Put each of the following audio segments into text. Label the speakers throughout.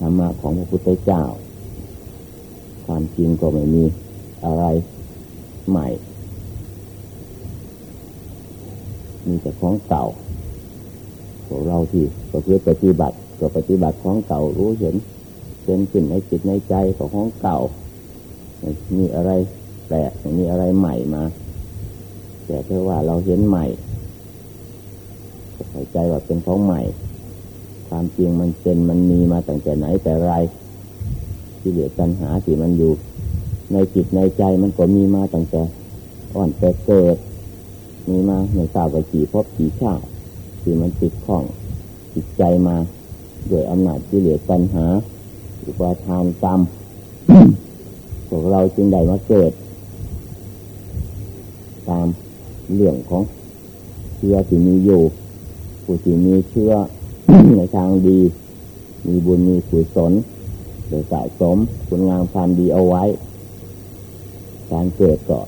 Speaker 1: ธรรมะของพระพุทธเจ้า ความจริงก็ไม่มีอะไรใหม่ มีแต่ของเก่าพวกเราที่ประพฤติปฏิบัติก็ปฏิบัติของเก่ารู้เห็นเป็นสิ่งในจิตในใจของของเก่ามีอะไรแปลกมีอะไรใหม่มา แต่เท่าว่าเราเห็นใหม่ใส่ใจว่าเป็นของใหม่ ความจริงมันเป็นมันมีมาตั้งแต่ไหนแต่ไรที่เหลือปัญหาที่มันอยู่ ในจิตในใจมันก็มีมาตั้งแต่อ่อนแต่เกิด มีมาในทราว่ากี่พบกี่ชาติที่มันติดข้องจิตใจมาด้วยอำนาจที่เหลือปัญหาอุปทานกรรมพวกเราจึงได้มาเกิด ตามเรื่องของเชื้อที่มีอยู่ผู้ที่มีเชื้อ ในทางดี มีบุญมีกุศลโดยสะสมคุณงามความดีเอาไว้ การเกิดก็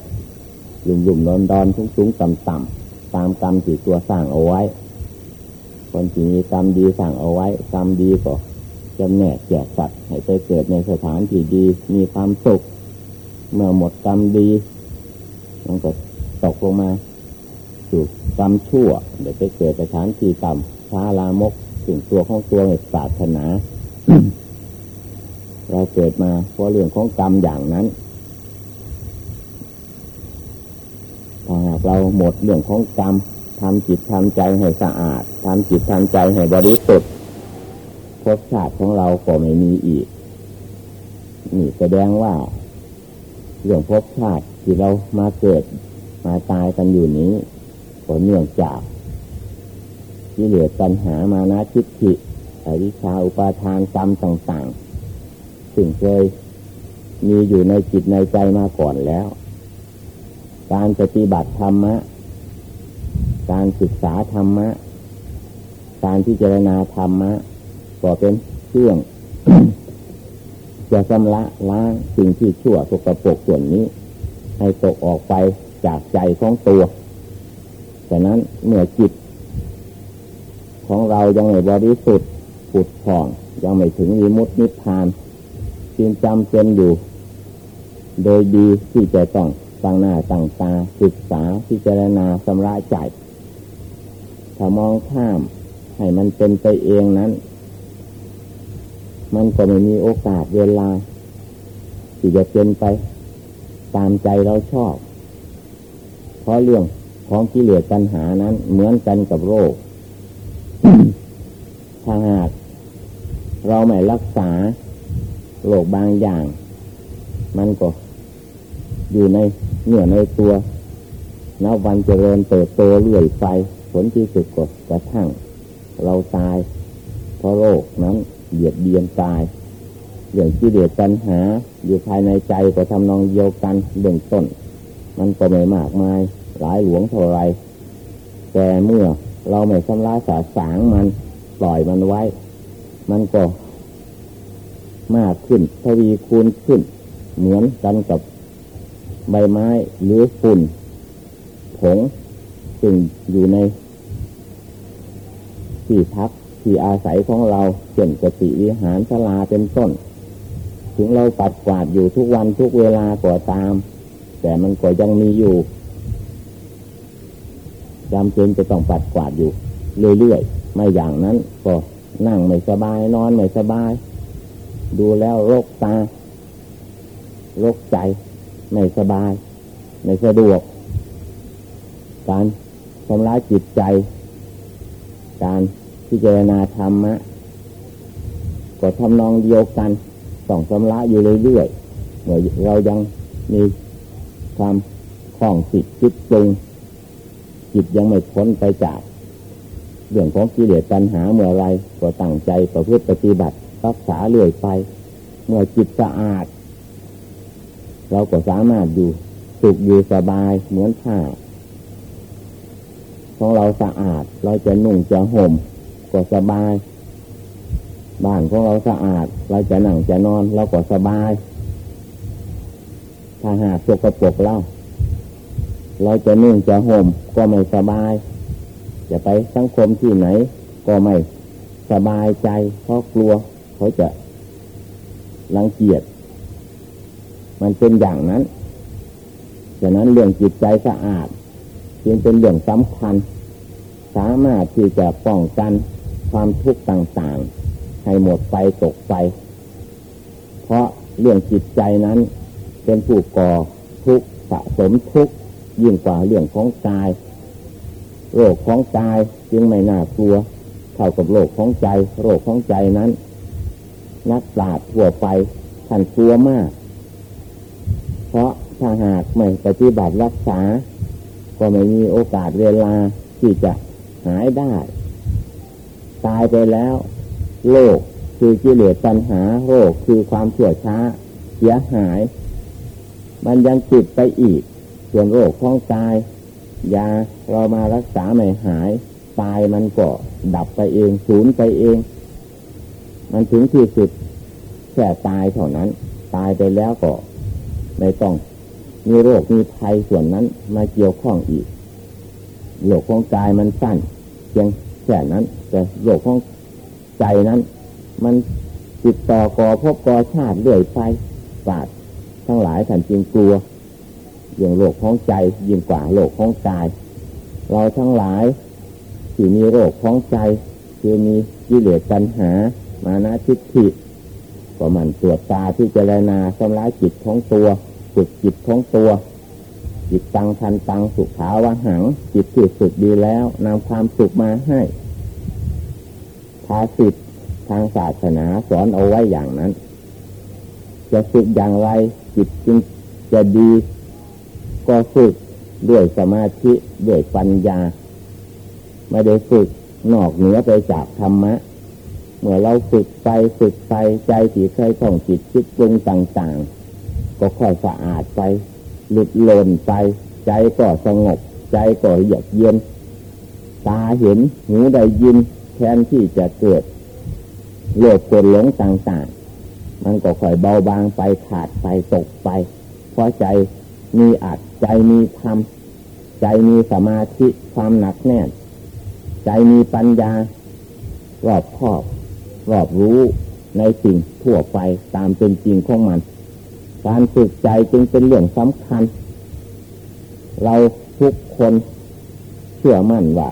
Speaker 1: ยุ่มยุ่มนอนดอนทุ้งทุ้งต่ำต่ำตามกรรมที่ตัวสร้างเอาไว้ คนที่มีกรรมดีสั่งเอาไว้ กรรมดีก็จำแนกแจกสัตว์ให้ไปเกิดในสถานที่ดี มีความสุข เมื่อหมดกรรมดี มันก็ตกลงมาสู่กรรมชั่ว เดี๋ยวไปเกิดสถานที่ต่ำช้าลามก ถึงตัวของตัวในศาสนา เราเกิดมาเพราะเรื่องของกรรมอย่างนั้นถ้าหากเราหมดเรื่องของกรรมทำจิตทำใจให้สะอาดทำจิตทำใจให้บริสุทธิ์ภพชาติของเราก็ไม่มีอีก นี่แสดงว่า เรื่องภพชาติที่เรามาเกิดมาตายกันอยู่นี้ก็เนื่องจาก ที่เหลือปัญหามานะทิฏฐิอวิชาอุปาทานกรรมต่างๆซึ่งเคยมีอยู่ในจิตในใจมาก่อนแล้ว การปฏิบัติธรรมะ การศึกษาธรรมะ การพิจารณาธรรมะก็เป็นเครื่องจะชำระล้างสิ่งที่ชั่วสกปรกส่วนนี้ ให้ตกออกไปจากใจของตัว ฉะนั้นเมื่อจิต ของเรายังไม่บริสุทธิ์ปุดผ่อง ยังไม่ถึงวิมุตตินิพพานจึงจำเป็นอยู่ โดยดีที่จะต้องตั้งหน้าตั้งตาศึกษาพิจารณาสำระใจถ้ามองข้าม ให้มันเป็นไปเองนั้น มันก็ไม่มีโอกาสเวลา ที่จะเป็นไป ตามใจเราชอบ เพราะเรื่องของกิเลสปัญหานั้นเหมือนกันกับโรค ถ้าหากเราไม่รักษาโรคบางอย่าง มันก็อยู่ในเนื้อในตัวนับวันเจริญเติบโตเรื่อยไปผลที่สุดก็กระทั่ง เราตาย เพราะโรคนั้นเหยียดเบียนตายเรื่องกิเลสปัญหา อยู่ภายในใจก็ทำนองเดียวกันเบื้องต้น มันก็ไม่มากมาย หลายหลวงเท่าไรแต่เมื่อ เราไม่ชำระสาสางมันปล่อยมันไว้ มันก็มากขึ้นทวีคูณขึ้น เหมือนกันกับใบไม้หรือฝุ่น ผงซึ่งอยู่ใน ที่พักที่อาศัยของเราเช่นกติวิหารสลาเป็นต้น ถึงเราปัดกวาดอยู่ทุกวันทุกเวลาก็ตาม แต่มันก็ยังมีอยู่ จำเป็นจะต้องปัดกวาดอยู่ เรื่อยๆ ไม่อย่างนั้น ก็นั่งไม่สบาย นอนไม่สบาย ดูแล้วโรคตาโรคใจ ไม่สบาย ไม่สะดวก การทำร้ายจิตใจ การพิจารณาธรรมะก็ทำนองเดียวกันต้องชำระอยู่เรื่อยๆเมื่อเรายังมีความคล่องจิตจิตปรุง จิตยังไม่พ้นไปจากเรื่องของกิเลสปัญหาเมื่อไรก็ตั้งใจประพฤติปฏิบัติรักษาเรื่อยไป เมื่อจิตสะอาด เราก็สามารถอยู่สุขอยู่สบายเหมือนผ้าของเราสะอาด เราจะนุ่งจะห่มก็สบาย บ้านของเราสะอาด เราจะนั่งจะนอนเราก็สบาย ถ้าหากสกปรกเล่า เราจะนุ่งจะห่มก็ไม่สบาย จะไปสังคมที่ไหน ก็ไม่สบายใจ เพราะกลัวเขาจะรังเกียจมันเป็นอย่างนั้นฉะนั้นเรื่องจิตใจสะอาดจึงเป็นเรื่องสำคัญ สามารถที่จะป้องกันความทุกข์ต่างๆ ให้หมดไปตกไป เพราะเรื่องจิตใจนั้นเป็นผู้ก่อทุกข์สะสมทุกข์ ยิ่งกว่าเรื่องของกาย โรคของกายจึงไม่น่ากลัว เท่ากับโรคของใจ โรคของใจนั้น นักปราชญ์ทั่วไปท่านกลัวมาก เพราะถ้าหากไม่ปฏิบัติรักษา ก็ไม่มีโอกาสเวลาที่จะหายได้ ตายไปแล้วโรคคือกิเลสปัญหาโรคคือความเฉื่อยช้า เสียหาย มันยังติดไปอีก ส่วนโรคของกายยาเรามารักษาไม่หาย ตายมันก็ดับไปเองสูญไปเอง มันถึงที่สุดแค่ตายเท่านั้น ตายไปแล้วก็ไม่ต้อง มีโรคมีภัยส่วนนั้นมาเกี่ยวข้องอีกโรคของกายมันสั้นเพียงแค่นั้น แต่โรคของใจนั้น มันติดต่อก่อพบก่อชาติเรื่อยไปศาสตร์ทั้งหลายท่านจึงกลัว อย่างโรคของใจยิ่งกว่าโรคของกาย เราทั้งหลายที่มีโรคของใจ คือมีกิเลสปัญหา มานะทิฏฐิก็มันตรวจตาที่เจรณาทำร้ายจิตของตัวฝึกจิตของตัว จิตตังทันตังสุขาวะหัง จิตที่สุดดีแล้วนำความสุขมาให้ภาสิทธทางศาสนาสอนเอาไว้อย่างนั้น จะฝึกอย่างไรจิตจึงจะดี ก็ฝึกด้วยสมาธิด้วยปัญญา ไม่ได้ฝึกนอกเหนือไปจากธรรมะ เมื่อเราฝึกไปฝึกไปใจที่เคยท่องจิตคิดปรุงต่าง ๆ ก็ค่อยสะอาดไป หลุดหล่นไป ใจก็สงบ ใจก็เยือกเย็น ตาเห็นหูได้ยินแทนที่จะเกิดโลภโกรธหลงต่าง ๆ มันก็ค่อยเบาบางไปขาดไปตกไป เพราะใจ มีอัดใจมีธรรมใจมีสมาธิความหนักแน่น ใจมีปัญญารอบครอบรอบรู้ในสิ่งทั่วไปตามเป็นจริงของมัน การฝึกใจจึงเป็นเรื่องสำคัญ เราทุกคนเชื่อมั่นว่า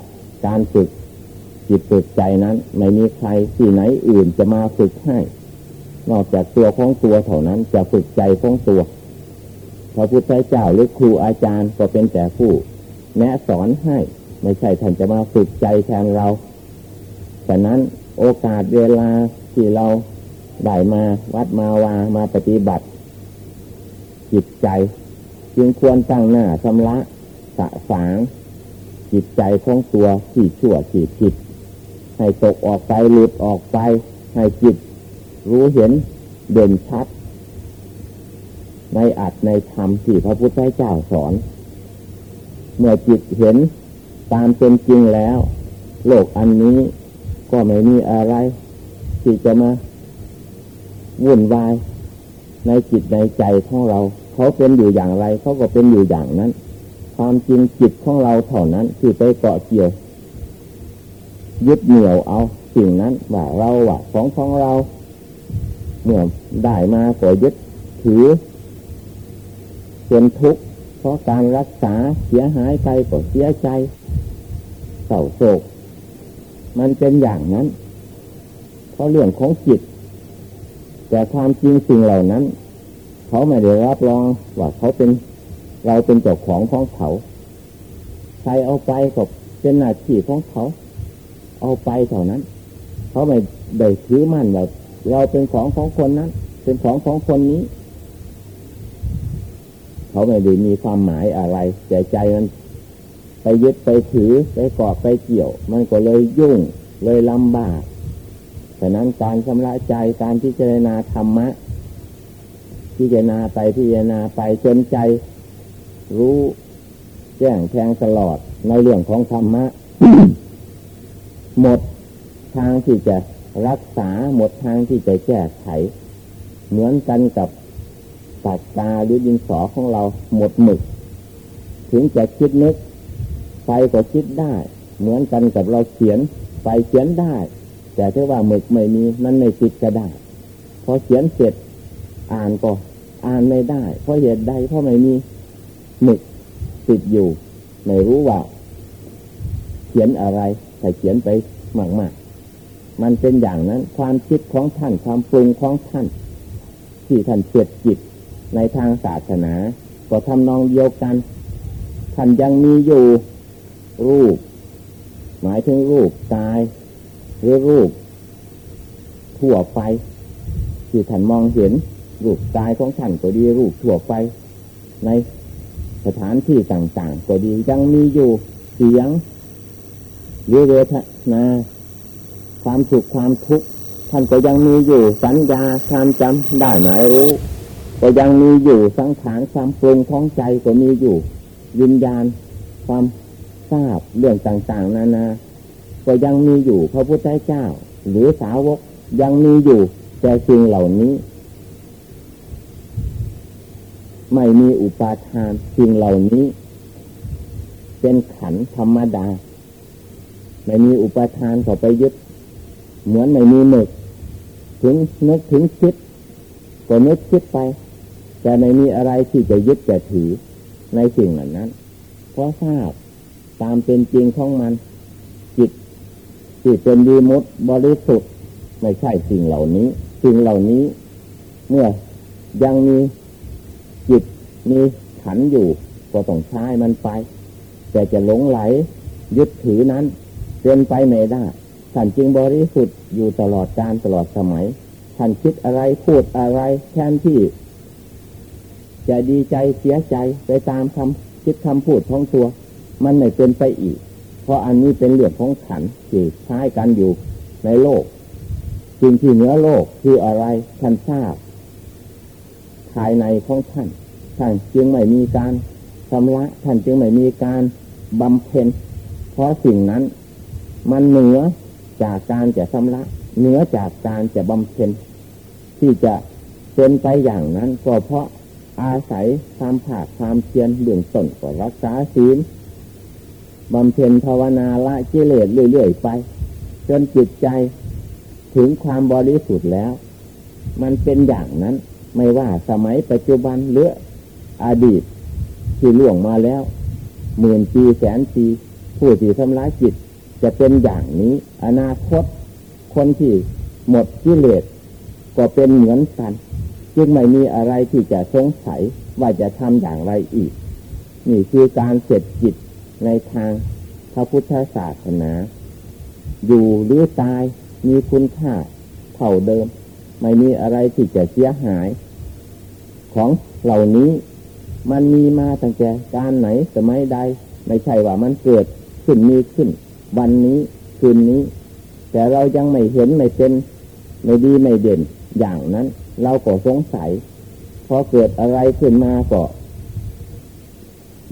Speaker 1: การฝึกจิตฝึกใจนั้น ไม่มีใครที่ไหนอื่นจะมาฝึกให้ นอกจากตัวของตัวเท่านั้นจะฝึกใจของตัว พระพุทธเจ้าหรือครูอาจารย์ก็เป็นแต่ผู้แนะสอนให้ไม่ใช่ท่านจะมาฝึกใจแทนเราแต่นั้นโอกาสเวลาที่เราได้มาวัดมาวามาปฏิบัติ จิตใจ จึงควรตั้งหน้าชำระสะสาง จิตใจของตัวที่ชั่วที่ผิด ให้ตกออกไปหลุดออกไป ให้จิตรู้เห็นเด่นชัด ในอัดในธรรมที่พระพุทธเจ้าสอน เมื่อจิตเห็นตามเป็นจริงแล้ว โลกอันนี้ก็ไม่มีอะไร ที่จะมาวุ่นวายในจิตในใจของเรา เขาเป็นอยู่อย่างไร เขาก็เป็นอยู่อย่างนั้น ความจริงจิตของเราเท่านั้นที่ไปเกาะเกี่ยว ยึดเหนี่ยวเอาสิ่งนั้นว่าเราว่าของของเราเมื่อได้มาก็ยึดถือ เป็นทุกข์เพราะการรักษาเสียหายไปก็เสียใจเศร้าโศก มันเป็นอย่างนั้น เพราะเรื่องของจิต แต่ความจริงสิ่งเหล่านั้น เขาไม่ได้รับรองว่าเขาเป็นเราเป็นเจ้าของของเขา ใครเอาไปก็เป็นหน้าที่ของเขา เอาไปเท่านั้น เขาไม่ได้ถือมั่นว่าเราเป็นของของคนนั้น เป็นของของคนนี้ เขาไม่ได้มีความหมายอะไรแต่ใจมันไปยึดไปถือไปเกาะไปเกี่ยว มันก็เลยยุ่งเลยลำบากฉะนั้นการชำระใจการพิจารณาธรรมะพิจารณาไปพิจารณาไปจนใจ รู้แจ้งแทงตลอดในเรื่องของธรรมะ หมดทางที่จะรักษาหมดทางที่จะแก้ไข เหมือนกันกับ ปากตาหรือดินสอของเราหมดหมึก ถึงจะคิดนึกไฟก็คิดได้ เหมือนกันกับเราเขียนไฟเขียนได้ แต่ถ้าว่าหมึกไม่มีมันไม่ติดก็ได้พอเขียนเสร็จอ่านก็อ่านไม่ได้ เพราะเหตุใดเพราะไม่มีหมึกติดอยู่ไม่รู้ว่า เขียนอะไรแต่เขียนไปมากๆมันเป็นอย่างนั้น ความคิดของท่านความปรุงของท่าน ที่ท่านเสียดจิต ในทางศาสนา ก็ทำนองเดียวกัน ท่านยังมีอยู่รูป หมายถึงรูปกาย หรือรูป ทั่วไปที่ท่านมองเห็น รูปกายของท่านก็ดีรูปทั่วไป ในสถานที่ต่าง ๆ ก็ดียังมีอยู่เสียงหรือเวทนาความสุขความทุกข์ท่านก็ยังมีอยู่สัญญาความจำได้หมายรู้ ก็ยังมีอยู่สังขารความปรุงท้องใจก็มีอยู่วิญญาณ ความทราบเรื่องต่างๆ นานา ก็ยังมีอยู่พระพุทธเจ้า หรือสาวกยังมีอยู่ แต่สิ่งเหล่านี้ ไม่มีอุปาทานสิ่งเหล่านี้ เป็นขันธรรมดา ไม่มีอุปาทานเข้าไปยึด เหมือนไม่มีหมึก ถึงนึกถึงคิดก็นึกคิดไป แต่ไม่มีอะไรที่จะยึดจะถือในสิ่งเหล่านั้น เพราะทราบตามเป็นจริงของมัน จิตที่เป็นดีมุตบริสุทธิ์ไม่ใช่สิ่งเหล่านี้ สิ่งเหล่านี้ เมื่อยังมีจิตมีขันอยู่ก็ต้องใช้มันไป แต่จะหลงไหล ยึดถือนั้นเป็นไปไม่ได้ท่านจึงบริสุทธิ์อยู่ตลอดการตลอดสมัยท่านคิดอะไรพูดอะไรแทนที่ จะดีใจเสียใจไปตามคำคิดคำพูดของตัว มันไม่เป็นไปอีก เพราะอันนี้เป็นเรื่องของขันที่ใช้กันอยู่ในโลกสิ่งที่เหนือโลกคืออะไรท่านทราบ ภายในของท่าน ท่านจึงไม่มีการชำระท่านจึงไม่มีการบำเพ็ญ เพราะสิ่งนั้น มันเหนือจากการจะชำระ เหนือจากการจะบำเพ็ญที่จะเป็นไปอย่างนั้นก็เพราะ อาศัยความผาดความเพียรเบื้องต้นก็รักษาศีลบำเพ็ญภาวนาละกิเลสเรื่อยๆไป จนจิตใจถึงความบริสุทธิ์แล้ว มันเป็นอย่างนั้น ไม่ว่าสมัยปัจจุบันหรืออดีตที่ล่วงมาแล้วหมื่นปีแสนปีผู้ที่ทำร้ายจิตจะเป็นอย่างนี้ อนาคต คนที่หมดกิเลสก็เป็นเหมือนกัน จึงไม่มีอะไรที่จะสงสัยว่าจะทำอย่างไรอีก นี่คือการเสร็จจิตในทางพระพุทธศาสนา อยู่หรือตายมีคุณค่าเท่าเดิม ไม่มีอะไรที่จะเสียหาย ของเหล่านี้มันมีมาตั้งแต่การไหนสมัยใด ไม่ใช่ว่ามันเกิดขึ้นมีขึ้น วันนี้คืนนี้ แต่เรายังไม่เห็นไม่เป็น ไม่ดีไม่เด่นอย่างนั้น เราก็สงสัย พอเกิดอะไรขึ้นมาก็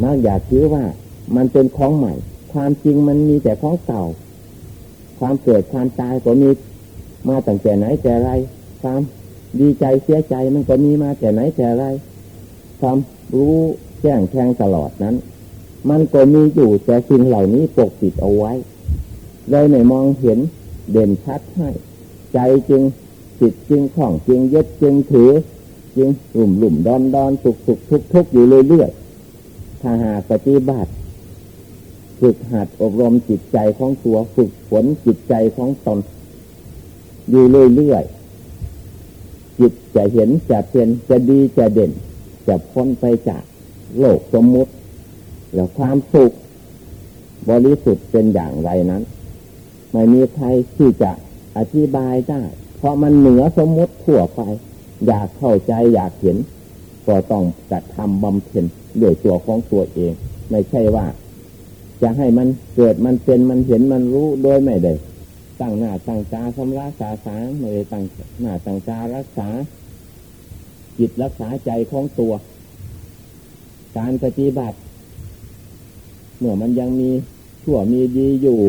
Speaker 1: มักอยากคิดว่ามันเป็นของใหม่ ความจริงมันมีแต่ของเก่า ความเกิดความตายก็มีมาตั้งแต่ไหนแต่ไร ความดีใจเสียใจมันก็มีมาแต่ไหนแต่ไร ความรู้แจ้งแทงตลอดนั้น มันก็มีอยู่แต่สิ่งเหล่านี้ปกปิดเอาไว้เลยไม่มองเห็นเด่นชัดให้ ใจจึง จิตจึงของจึงยึดจึงถือ จึงหลุ่มหลุ่มดอนดอนสุกสุกทุกทุกอยู่เรื่อยๆถ้าหาปฏิบัติฝึกหัดอบรมจิตใจของตัวฝึกฝนจิตใจของตนอยู่เรื่อยๆจิตจะเห็นจะเป็นจะดีจะเด่น จะพ้นไปจากโลกสมมุติ แล้วความสุขบริสุทธิ์เป็นอย่างไรนั้น ไม่มีใครที่จะอธิบายได้ ราะมันเหนือสมมติทั่วไป อยากเข้าใจอยากเห็น ก็ต้องกระทำบำเพ็ญด้วยตัวของตัวเอง ไม่ใช่ว่า จะให้มันเกิดมันเป็นมันเห็นมันรู้โดยไม่ได้ตั้งหน้าตั้งตาชำระสาสางไม่ได้ตั้งหน้าตั้งตารักษา จิตรักษาใจของตัว การปฏิบัติเมื่อมันยังมีชั่วมีดีอยู่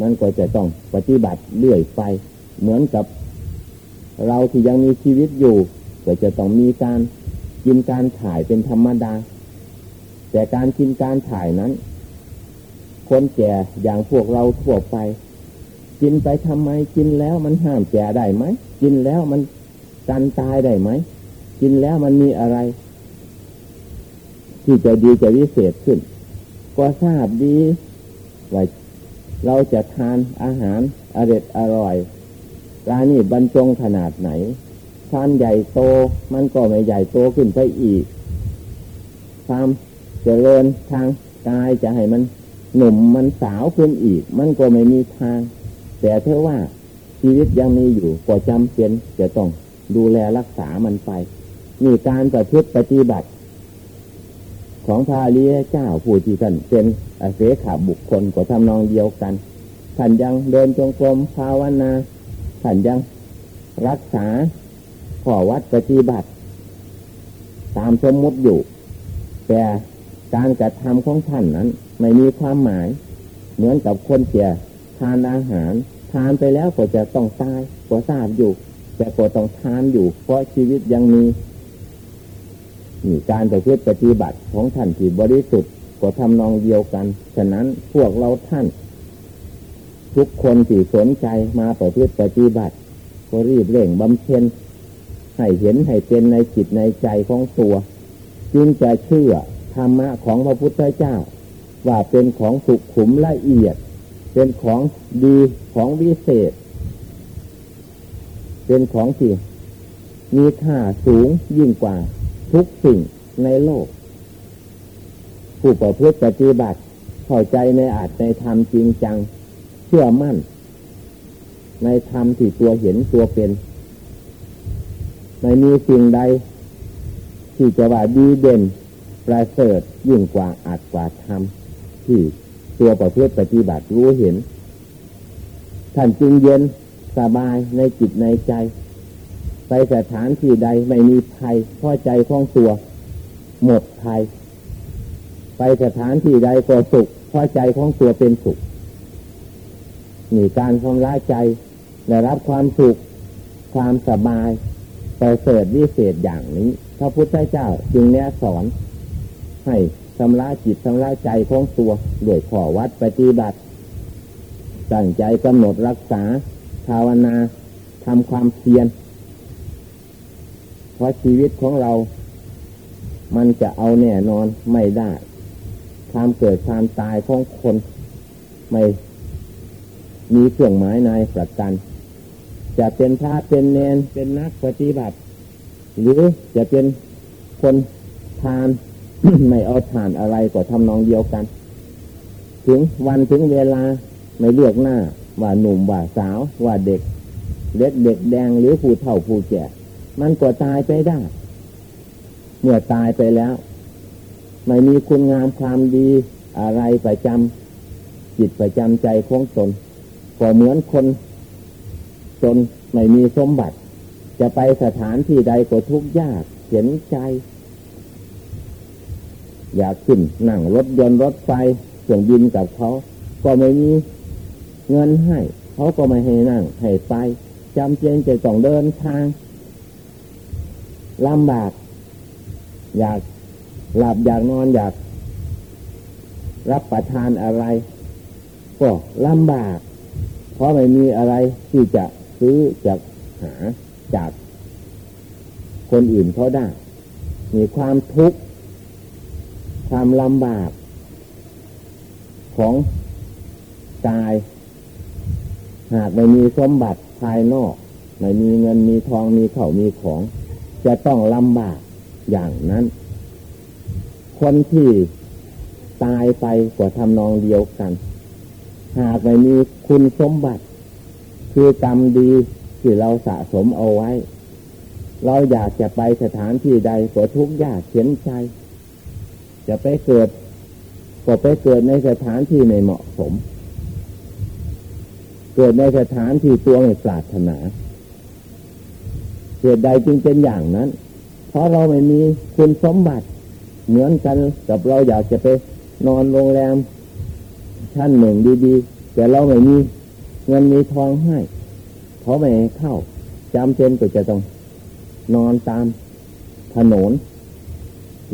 Speaker 1: มันก็จะต้องปฏิบัติเรื่อยไป เหมือนกับ เราที่ยังมีชีวิตอยู่ ก็จะต้องมีการกินการถ่ายเป็นธรรมดา แต่การกินการถ่ายนั้น คนแก่อย่างพวกเราทั่วไป กินไปทำไมกินแล้วมันห้ามแก่ได้ไหมกินแล้วมันกันตายได้ไหมกินแล้วมันมีอะไร ที่จะดีจะวิเศษขึ้น ก็ทราบดีว่าเราจะทานอาหารอร่อยอร่อย ร้านนี้บรรจงขนาดไหนทานใหญ่โตมันก็ไม่ใหญ่โตขึ้นไปอีกความเจริญทางกายจะให้มันหนุ่มมันสาวขึ้นอีก มันก็ไม่มีทาง แต่เท่าว่าชีวิตยังมีอยู่ก็จำเป็นจะต้องดูแลรักษามันไปมีการประพฤติปฏิบัติ ของพาลีเจ้าผู้ที่ท่านเป็นเสขาบุคคลก็ทำนองเดียวกันท่านยังเดินจงกรมภาวนา ท่านยังรักษาขอวัดปฏิบัติ ตามสมมติอยู่ แต่การกระทำของท่านนั้น ไม่มีความหมาย เหมือนกับคนเสียทานอาหาร ทานไปแล้วก็จะต้องตายก็ทราบอยู่ แต่ก็ต้องทานอยู่ เพราะชีวิตยังมีมีการประพฤติปฏิบัติของท่านที่บริสุทธิ์ก็ทำนองเดียวกัน ฉะนั้นพวกเราท่าน ทุกคนที่สนใจมาประพฤติปฏิบัติก็รีบเร่งบำเพ็ญให้เห็นให้เป็นในจิตในใจของตัว จึงจะเชื่อธรรมะของพระพุทธเจ้า ว่าเป็นของสุขขุมละเอียด เป็นของดีของวิเศษ เป็นของที่มีค่าสูงยิ่งกว่าทุกสิ่งในโลก ผู้ประพฤติปฏิบัติเข้าใจในอาจในธรรมจริงจัง ชื่อมั่น ในธรรมที่ตัวเห็นตัวเป็น ไม่มีสิ่งใด ที่จะว่าดีเด่นประเสริฐยิ่งกว่าอาจกว่าธรรมที่ตัวประพฤติปฏิบัติรู้เห็น ท่านจึงเย็นสบายในจิตในใจ ไปสถานที่ใดไม่มีภัยพอใจคล่องตัว หมดภัย ไปสถานที่ใดก็สุขพอใจคล่องตัวเป็นสุข มีการทำร้ายใจได้รับความสุขความสบายประเสริฐวิเศษอย่างนี้พระพุทธเจ้าจึงแนะสอน ให้ทำร้ายจิตทำร้ายใจของตัวด้วยขอวัดปฏิบัติตั้งใจกำหนดรักษา ภาวนาทำความเพียรเพราะชีวิตของเรา มันจะเอาแน่นอนไม่ได้ความเกิดความตายของคน ไม่ มีเครื่องหมายนายประกัน จะเป็นพระเป็นเนนเป็นนักปฏิบัติ หรือจะเป็นคนทานไม่เอาทานอะไรก็ทำนองเดียวกัน ถึงวันถึงเวลาไม่เลือกหน้า ว่าหนุ่มว่าสาวว่าเด็ก เล็กเด็กแดงหรือผู้เฒ่าผู้แก่มันก็ตายไปได้ เมื่อตายไปแล้ว ไม่มีคุณงามความดีอะไรประจำจิตประจำใจของตน ก็เหมือนคนจนไม่มีสมบัติ จะไปสถานที่ใดก็ทุกข์ยากเห็นใจ อยากขึ้นนั่งรถยนต์รถไฟเส่งบินกับเขา ก็ไม่มีเงินให้ เขาก็ไม่ให้นั่ง ให้ไปจำเป็นจะต้องเดินทางลำบาก อยากหลับอยากนอนอยาก รับประทานอะไร ก็ลำบาก ราะไม่มีอะไรที่จะซื้อจากหาจากคนอื่นเขาได้ มีความทุกข์ ความลำบาก ของกาย หากไม่มีสมบัติภายนอก ไม่มีเงินมีทองมีเข่ามีของ จะต้องลำบากอย่างนั้น คนที่ตายไปก็ทำนองเดียวกัน หากไม่มีคุณสมบัติ คือกรรมดีที่เราสะสมเอาไว้ เราอยากจะไปสถานที่ใดก็ทุกข์ยากเขียนใจ จะไปเกิดก็ไปเกิดในสถานที่ไม่เหมาะสม เกิดในสถานที่ตัวไม่ปรารถนาเหตุใดจึงเป็นอย่างนั้น เพราะเราไม่มีคุณสมบัติ เหมือนกันกับเราอยากจะไปนอนโรงแรม ชั้นหนึ่งดีๆ แต่เราไม่มีเงินมีทองให้เขาไม่เข้าจำเป็นก็จะต้องนอนตามถนน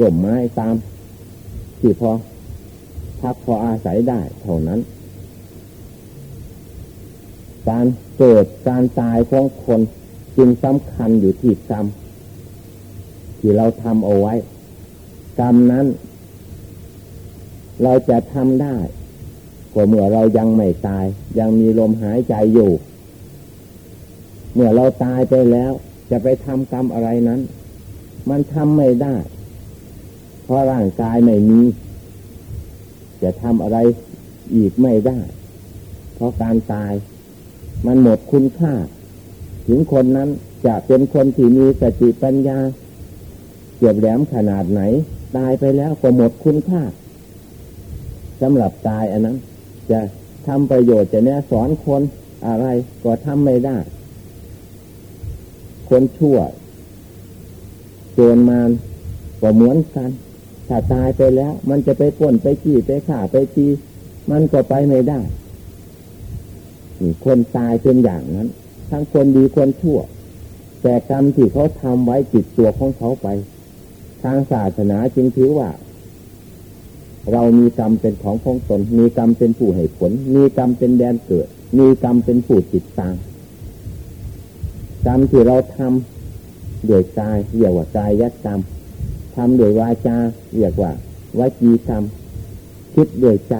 Speaker 1: ร่มไม้ตามที่พอพักพออาศัยได้เท่านั้น การเกิดการตายของคนจึงสำคัญอยู่ที่กรรมที่เราทำเอาไว้ กรรมนั้น เราจะทำได้ ก็เมื่อเรายังไม่ตาย ยังมีลมหายใจอยู่ เมื่อเราตายไปแล้ว จะไปทำกรรมอะไรนั้น มันทำไม่ได้ เพราะร่างกายไม่มี จะทำอะไรอีกไม่ได้ เพราะการตายมันหมดคุณค่า ถึงคนนั้นจะเป็นคนที่มีสติปัญญาเกียบแหลมขนาดไหน ตายไปแล้วก็หมดคุณค่าสำหรับตายอันนั้น จะทำประโยชน์จะแนะสอนคนอะไรก็ทำไม่ได้ คนชั่วโจรมานก็เหมือนกัน ถ้าตายไปแล้ว มันจะไปป่นไปจี้ไปข่าไปจีมันก็ไปไม่ได้ คนตายเป็นอย่างนั้น ทั้งคนดีคนชั่ว แต่กรรมที่เขาทำไว้จิตตัวของเขาไป ทางศาสนาจึงถือว่า เรามีกรรมเป็นของของตน มีกรรมเป็นผู้ให้ผล มีกรรมเป็นแดนเกิด มีกรรมเป็นผู้ติดตามกรรมที่เราทำด้วยกายเรียกว่ากายยักรรมทำด้วยวาจาเรียกว่าวจีกรรมคิดด้วยใจ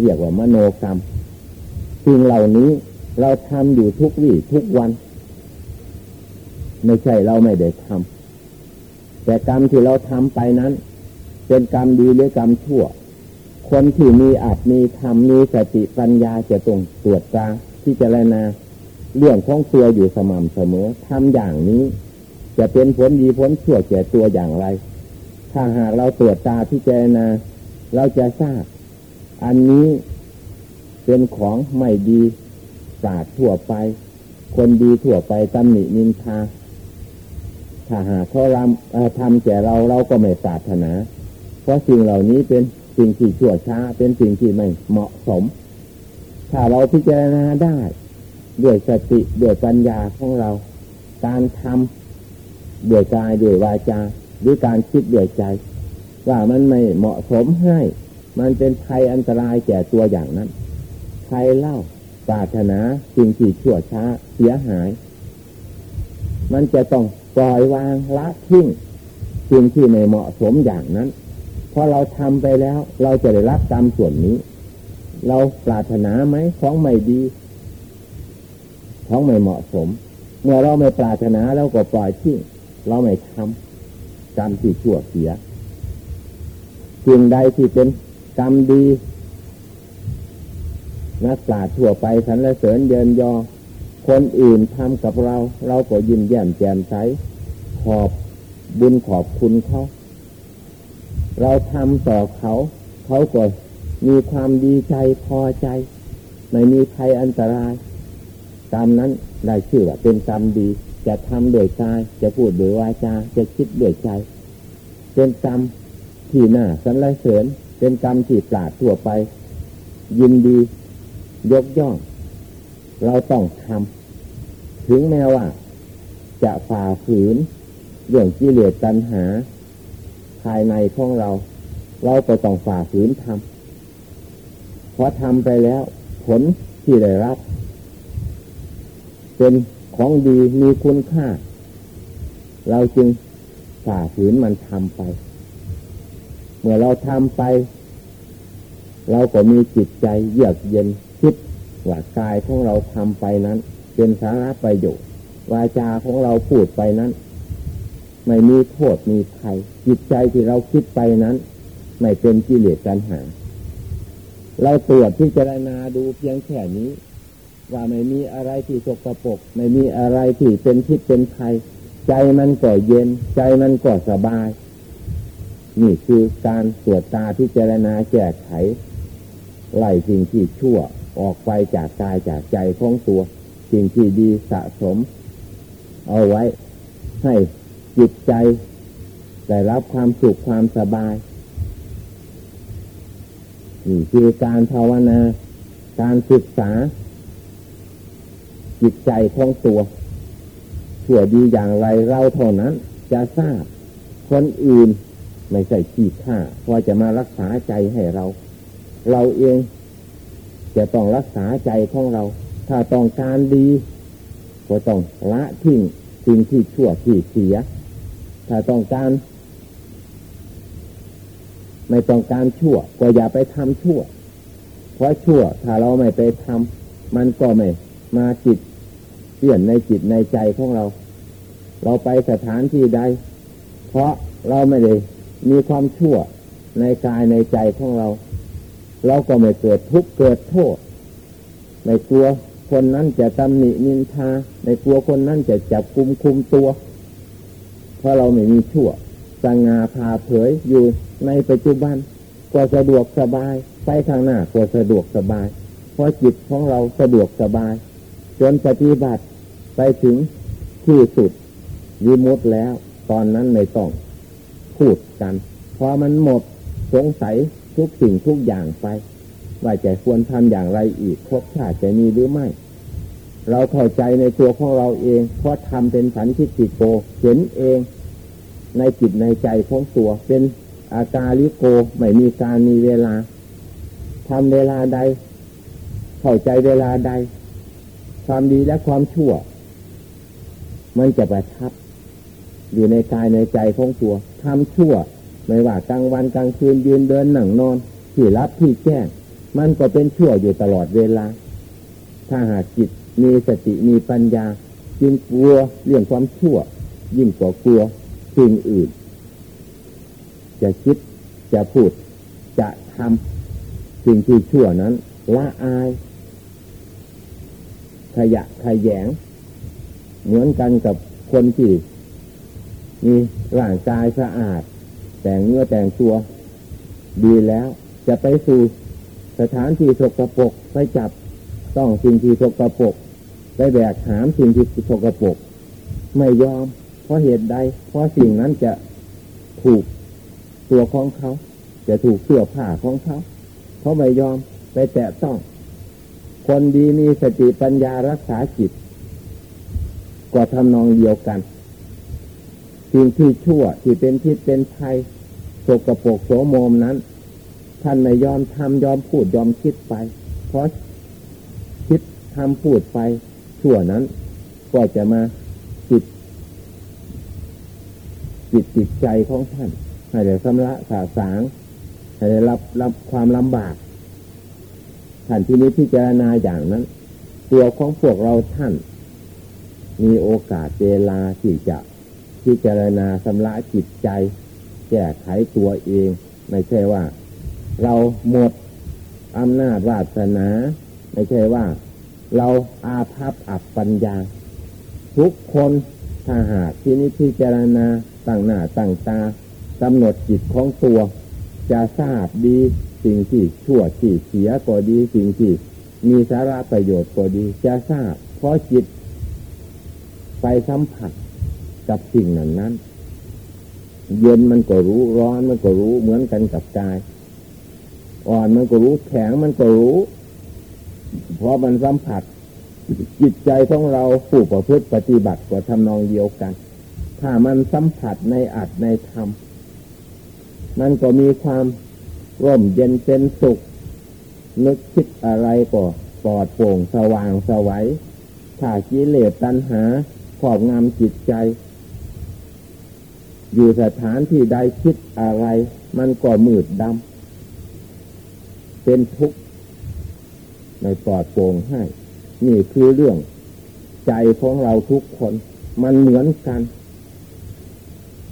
Speaker 1: เรียกว่ามโนกรรมสิ่งเหล่านี้เราทำอยู่ทุกวี่ทุกวัน ไม่ใช่เราไม่ได้ทำแต่กรรมที่เราทำไปนั้น เป็นกรรมดีหรือกรรมชั่ว คนที่มีอาจมีธรรมมีสติปัญญาจะตรงตรวจตาที่จะรณาเรื่องของตัวอยู่สม่ำเสมอทำอย่างนี้ จะเป็นผลดีผลชั่วแก่ตัวอย่างไร ถ้าหากเราตรวจตาที่เจรณาเราจะทราบ อันนี้เป็นของไม่ดีศาสตร์ทั่วไป คนดีทั่วไปตำหนินินทาถ้าหากเขาทำแก่เราเราก็ไม่ปรารถนา เพราะสิ่งเหล่านี้เป็นสิ่งที่ชั่วช้า เป็นสิ่งที่ไม่เหมาะสม ถ้าเราพิจารณาได้ ด้วยสติด้วยปัญญาของเรา การทำด้วยกายด้วยวาจาด้วยการคิดด้วยใจ ว่ามันไม่เหมาะสมให้ มันเป็นภัยอันตรายแก่ตัวอย่างนั้นใครเล่าปรารถนาสิ่งที่ชั่วช้าเสียหาย มันจะต้องปล่อยวางละทิ้งสิ่งที่ไม่เหมาะสมอย่างนั้น พอเราทำไปแล้ว เราจะได้รับกรรมส่วนนี้ เราปรารถนาไหมของไม่ดี ของไม่เหมาะสม เมื่อเราไม่ปรารถนาเราก็ปล่อยทิ้งเราไม่ทำกรรมที่ชั่วเสียสิ่งใดที่เป็นกรรมดีนักปราชญ์ทั่วไปสรรเสริญเยินยอ คนอื่นทำกับเรา เราก็ยิ้มแย้มแจ่มใสขอบบุญขอบคุณเขา เราทำต่อเขา เขาก็มีความดีใจพอใจ ไม่มีภัยอันตรายกรรมนั้นได้ชื่อว่าเป็นกรรมดี จะทำโดยกายจะพูดโดยวาจาจะคิดโดยใจ เป็นกรรมที่น่าสรรเสริญเป็นกรรมที่ปราดทั่วไป ยินดียกย่อง เราต้องทำถึงแม้ว่า จะฝ่าฝืนเรื่องกิเลสตัณหา ภายในของเรา เราก็ต้องฝ่าฝืนทำเพราะทำไปแล้ว ผลที่ได้รับ เป็นของดีมีคุณค่า เราจึงฝ่าฝืนมันทำไป เมื่อเราทำไป เราก็มีจิตใจเยือกเย็นคิดว่ากายของเราทำไปนั้น เป็นสาระประโยชน์วาจาของเราพูดไปนั้น ไม่มีโทษมีภัยจิตใจที่เราคิดไปนั้น ไม่เป็นกิเลสกันหา เราตรวจที่จารณาดูเพียงแค่นี้ ว่าไม่มีอะไรที่สกปรกไม่มีอะไรที่เป็นพิษเป็นภัย ใจมันก็เย็น ใจมันก็สบาย นี่คือการตรวจตาที่เจารณาแก้ไขไล่สิ่งที่ชั่วออกไปจากกายจากใจของตัว สิ่งที่ดีสะสม เอาไว้ให้ จิตใจได้รับความสุขความสบายนี่คือการภาวนา การศึกษา จิตใจของตัวชั่วดีอย่างไรเราเท่านั้น จะทราบคนอื่นไม่ใช่ขี้ข้าพอจะมารักษาใจให้เรา เราเองจะต้องรักษาใจของเรา ถ้าต้องการดี ก็ต้องละทิ้งสิ่งที่ชั่วที่เสีย ถ้าต้องการ ไม่ต้องการชั่ว ก็อย่าไปทำชั่ว เพราะชั่ว ถ้าเราไม่ไปทำมันก็ไม่มาจิตเปลี่ยนในจิตในใจของเรา เราไปสถานที่ใด เพราะเราไม่ได้มีความชั่วในกายในใจของเรา เราก็ไม่เกิดทุกข์เกิดโทษไม่กลัวคนนั้นจะตำหนินินทาในกลัวคนนั้นจะจับกุมคุมตัว ราะเราไม่มีชั่วสง่าพาเผยอยู่ในปัจจุบันก็สะดวกสบาย ไปข้างหน้าก็สะดวกสบาย เพราะจิตของเราสะดวกสบาย จนปฏิบัติไปถึงที่สุดยิมุดแล้ว ตอนนั้นไม่ต้องพูดกันพอมันหมดสงสัยทุกสิ่งทุกอย่างไป ว่าจะควรทำอย่างไรอีกครบชาติจะมีหรือไม่ เราเข้าใจในตัวของเราเอง เพราะทำเป็นสันทิฏิโก เห็นเองในจิตในใจของตัว เป็นอาการลิโกไม่มีการมีเวลาทำเวลาใด เข้าใจเวลาใด ความดีและความชั่ว มันจะประทับ อยู่ในกายในใจของตัวทำชั่ว ไม่ว่ากลางวันกลางคืนยืนเดินหนังนอนที่รับที่แจ้งมันก็เป็นชั่วอยู่ตลอดเวลา ถ้าหากจิต มีสติมีปัญญา จึงกลัวเรื่องความชั่ว ยิ่งกว่ากลัวสิ่งอื่น จะคิดจะพูดจะทำสิ่งที่ชั่วนั้น ละอาย ขยะขยแยง เหมือนกันกับคนที่มีร่างกายสะอาด แต่งเนื้อแต่งตัว ดีแล้ว จะไปสู่สถานที่สกปรกไปจับต้องสิ่งที่สกปรก ไปแบกหามสิ่งที่สกปรกไม่ยอม เพราะเหตุใด เพราะสิ่งนั้นจะถูกตัวของเขา จะถูกเสื้อผ้าของเขา เขาไม่ยอมไปแตะต้อง คนดีมีสติปัญญารักษาจิตก็ทำนองเดียวกัน สิ่งที่ชั่วที่เป็นพิษเป็นภัยสกปรกโสมมนั้น ท่านไม่ยอมทำยอมพูดยอมคิดไป เพราะคิดทำพูดไป ชั่วนั้น ก็จะมาจิต จิตจิตใจของท่านให้ได้สำละสาสางให้ได้รับรับความลำบากท่านที่นี้พิจารณาอย่างนั้น ตัวของพวกเราท่าน มีโอกาสเวลาที่จะพิจารณาสำละจิตใจ แก้ไขตัวเอง ไม่ใช่ว่า เราหมดอำนาจวาสนา ไม่ใช่ว่า เราอาภัพอับปัญญา ทุกคนถ้าหากที่นี้ที่เจรณาตั้งหน้าตั้งตากำหนดจิตของตัว จะทราบดีสิ่งที่ชั่วที่เสียก็ดีสิ่งที่มีสาระประโยชน์ก็ดี จะทราบ เพราะจิต ไปสัมผัสกับสิ่งนั้นนั้นเย็นมันก็รู้ร้อนมันก็รู้เหมือนกันกับกาย อ่อนมันก็รู้แข็งมันก็รู้ เพราะมันสัมผัสจิตใจของเราผู้ประพฤติปฏิบัติก็ทำนองเดียวกัน ถ้ามันสัมผัสในอัดในธรรม มันก็มีความร่มเย็นเป็นสุข นึกคิดอะไรก็ปลอดโปร่งสว่างสวัยถ้ากิเลสตัณหาครอบงำจิตใจ อยู่สถานที่ใดคิดอะไร มันก็มืดดำเป็นทุกข์ ในปลอดโปร่งให้ นี่คือเรื่องใจของเราทุกคนมันเหมือนกัน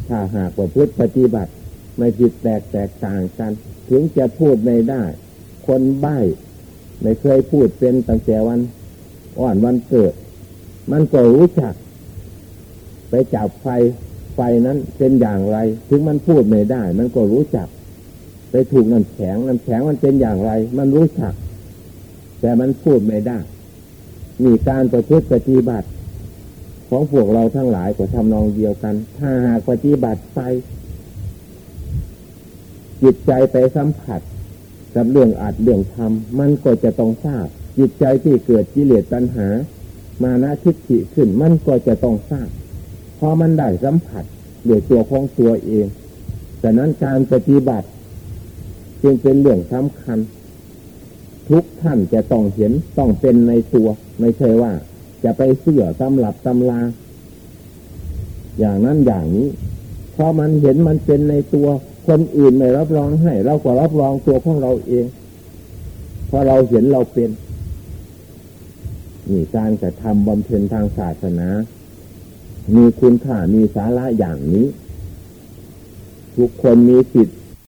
Speaker 1: ถ้าหากว่าพุทธปฏิบัติ ไม่จิตแตกแตกต่างกัน ถึงจะพูดไม่ได้ คนใบ้ไม่เคยพูดเป็นตั้งแต่วัน อ่อนวันเกิด มันก็รู้จัก ไปจับไฟไฟนั้นเป็นอย่างไร ถึงมันพูดไม่ได้ มันก็รู้จัก ไปถูกน้ำแข็งน้ำแข็งมันเป็นอย่างไร มันรู้จัก แต่มันพูดไม่ได้มีการประพฤติปฏิบัติ ของพวกเราทั้งหลายก็ทำนองเดียวกัน ถ้าหากปฏิบัติไป จิตใจไปสัมผัส กับเรื่องอาจเรื่องทำมันก็จะต้องทราบ จิตใจที่เกิดกิเลสตัณหา มานะทิฏฐิขึ้นมันก็จะต้องทราบพอมันได้สัมผัสโดยตัวของตัวเองแต่นั้นการปฏิบัติ จึงเป็นเรื่องสำคัญ ทุกท่านจะต้องเห็นต้องเป็นในตัว ไม่ใช่ว่า จะไปเสื่อตำหลับตำลา อย่างนั้นอย่างนี้
Speaker 2: เพราะมันเห็นมันเป็นในตัว คนอื่นไม่รับรองให้เราก็รับรองตัวของเราเองเพราะเราเห็นเราเป็นนี่การกระทำบำเพ็ญทางศาสนา มีคุณค่ามีสาระอย่างนี้ ทุกคนมีสิทธิ